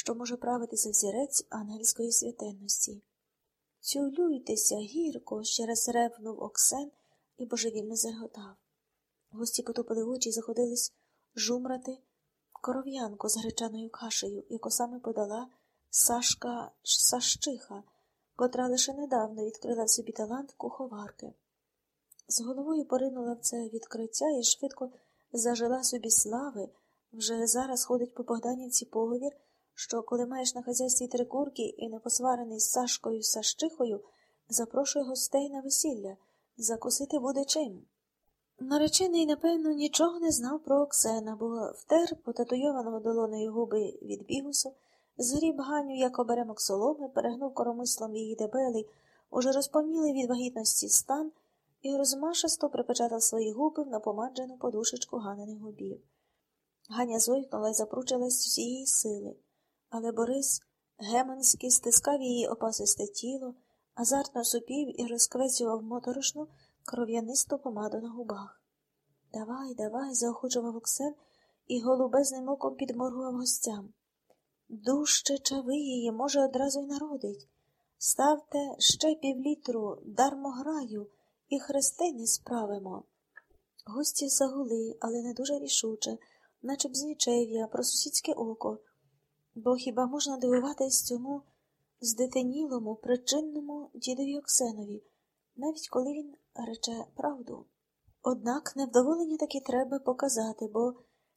що може правитися взірець ангельської святенності. Цюлюйтеся, гірко, ще раз ревнув Оксен і божевільно зареготав. Гості потупили очі і заходились жумрати коров'янку з гречаною кашею, яку саме подала Сашка Сащиха, котра лише недавно відкрила в собі талант куховарки. З головою поринула в це відкриття і швидко зажила собі слави, вже зараз ходить по Богданівці поговір, що коли маєш на хазяйстві три курки і не посварений з Сашкою Сащихою, запрошує гостей на весілля, закусити буде чим. Наречений, напевно, нічого не знав про Оксена, бо втер потатуйованого долоною губи від бігусу, згріб Ганю, як оберемок соломи, перегнув коромислом її дебелий, уже розповніли від вагітності стан і розмашисто припечатав свої губи в напомаджену подушечку ганиних губів. Ганя зойкнула й запручилась з всієї сили, але Борис гемонськи стискав її опасисте тіло, азартно супів і розквецював моторошну кров'янисту помаду на губах. Давай, давай, заохочував Оксен і голубезним оком підморгував гостям. Дужче чави її, може, одразу й народить. Ставте ще півлітру, дармо граю, і хрестини справимо. Гості загули, але не дуже рішуче, наче б з нічев'я, про сусідське око, бо хіба можна дивуватись цьому здетенілому, причинному дідові Оксенові, навіть коли він рече правду. Однак невдоволення таки треба показати, бо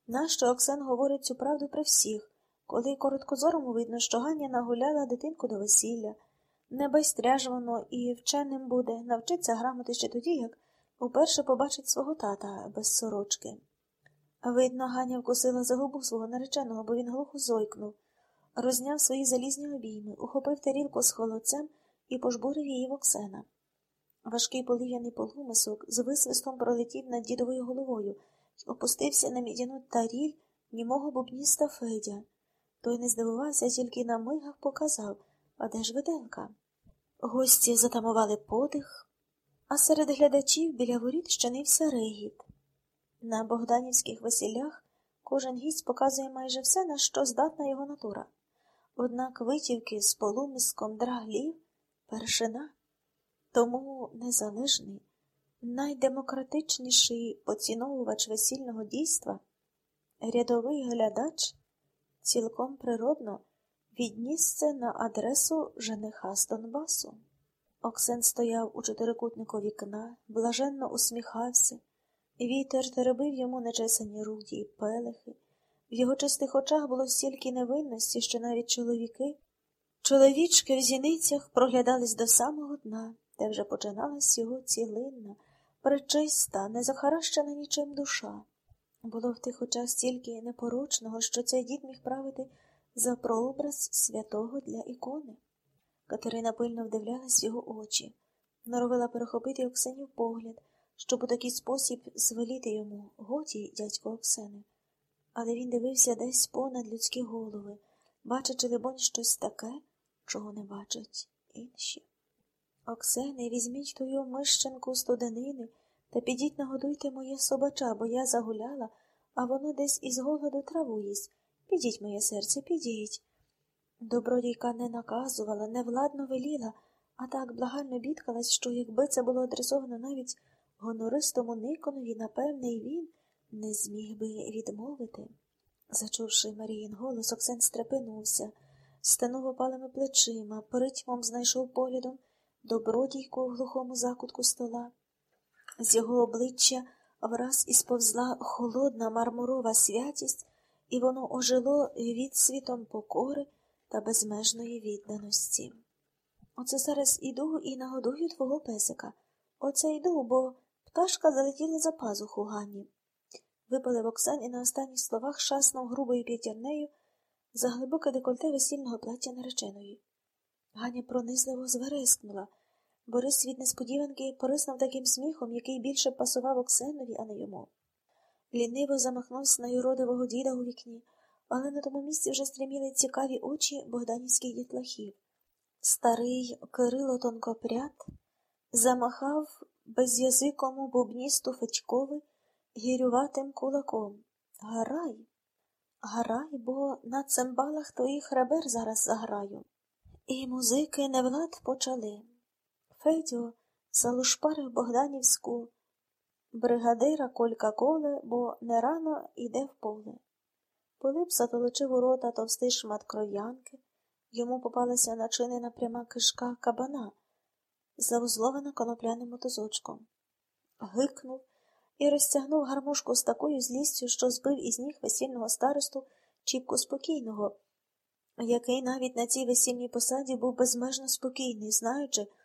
нащо Оксен говорить цю правду при всіх, коли короткозорому видно, що Ганя нагуляла дитинку до весілля, не байстряжвано і вченим буде, навчиться грамоти ще тоді, як уперше побачить свого тата без сорочки. Видно, Ганя вкусила за губу свого нареченого, бо він глухо зойкнув, розняв свої залізні обійми, ухопив тарілку з холодцем і пожбурив її в Оксена. Важкий полив'яний полумисок з висвистом пролетів над дідовою головою і опустився на мідяну таріль німого бубніста Федя. Той не здивувався, тільки на мигах показав, а де ж виделка? Гості затамували подих, а серед глядачів біля воріт щинився регіт. На богданівських весіллях кожен гість показує майже все, на що здатна його натура. Однак витівки з полумиском драглів першина. Тому незалежний, найдемократичніший поціновувач весільного дійства, рядовий глядач, цілком природно відніс це на адресу жениха з Донбасу. Оксен стояв у чотирикутнику вікна, блаженно усміхався, вітер теребив йому нечесані руді й пелехи. В його чистих очах було стільки невинності, що навіть чоловіки, чоловічки в зіницях проглядались до самого дна де вже починалась його цілинна, пречиста, незахаращена нічим душа. Було в тих очах стільки непорочного, що цей дід міг правити за прообраз святого для ікони. Катерина пильно вдивлялась в його очі, норовила перехопити Оксенів погляд, щоб у такий спосіб звеліти йому годі, дядько Оксени. Але він дивився десь понад людські голови, бачачи, либонь, щось таке, чого не бачать інші. Оксени, візьміть тую мищенку студенини та підіть нагодуйте моє собача, бо я загуляла, а воно десь із голоду траву їсть. Підіть, моє серце, підіть. Добродійка не наказувала, невладно веліла, а так благально бідкалась, що якби це було адресовано навіть гонористому Никонові, напевне, і він не зміг би відмовити. Зачувши Маріїн голос, Оксен стрепенувся, стенув опалими плечима, поритьмом знайшов поглядом добродійку в глухому закутку стола. З його обличчя враз ісповзла холодна мармурова святість, і воно ожило відсвітом покори та безмежної відданості. Оце зараз іду і нагодую твого песика. Оце йду, бо пташка залетіла за пазуху Гані. Випалив Оксан і на останніх словах шаснув грубою п'ятірнею за глибоке декольте весільного плаття нареченої. Ганя пронизливо зверескнула. Борис від несподіванки пориснув таким сміхом, який більше пасував Оксенові, а не йому. Ліниво замахнувся на юродивого діда у вікні, але на тому місці вже стріміли цікаві очі богданівських дітлахів. Старий Кирило Тонкопряд замахав безязикому бубністу Федькови гірюватим кулаком. Гарай! Гарай, бо на цимбалах твоїх ребер зараз заграю. І музики невлад почали. Федьо залушпарив Богданівську бригадира колька коле, бо не рано йде в поле. Пилип затолочив у рота товстий шмат кров'янки, йому попалася начинена пряма кишка кабана, завузлована конопляним мотозочком. Гикнув і розтягнув гармошку з такою злістю, що збив із ніг весільного старосту Чіпку спокійного, який навіть на цій весільній посаді був безмежно спокійний, знаючи,